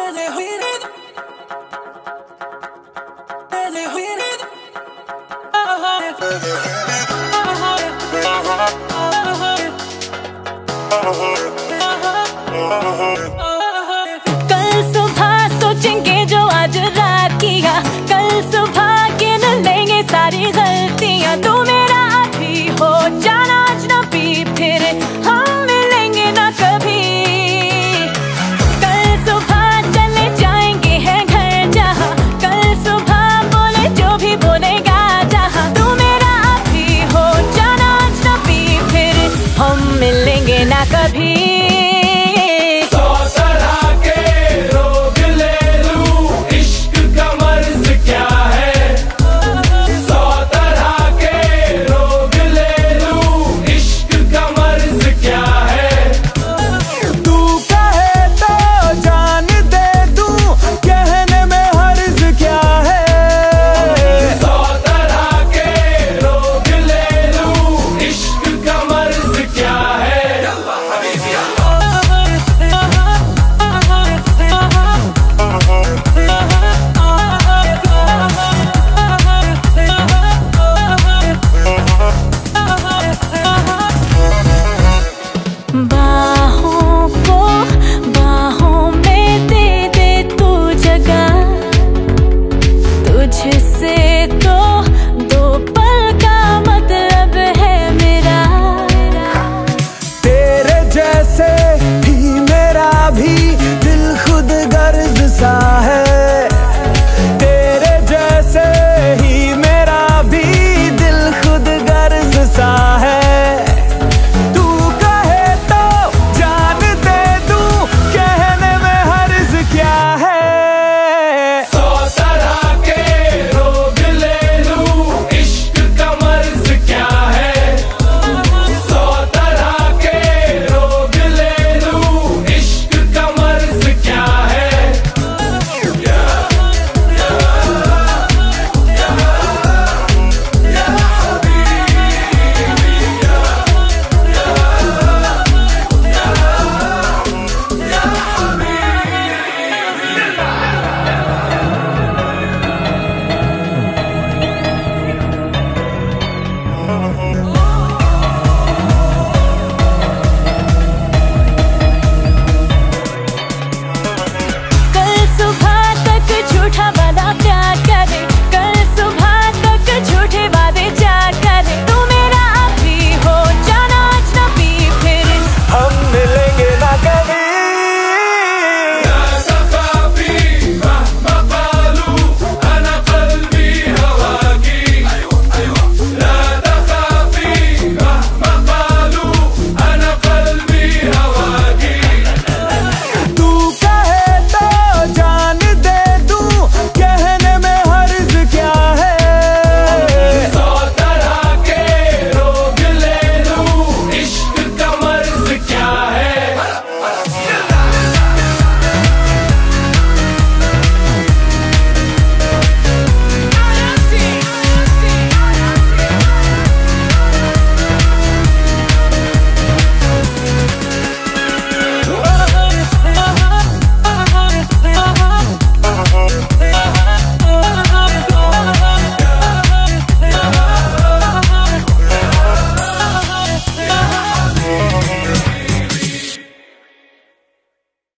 all that we कल सुबह तक झूठा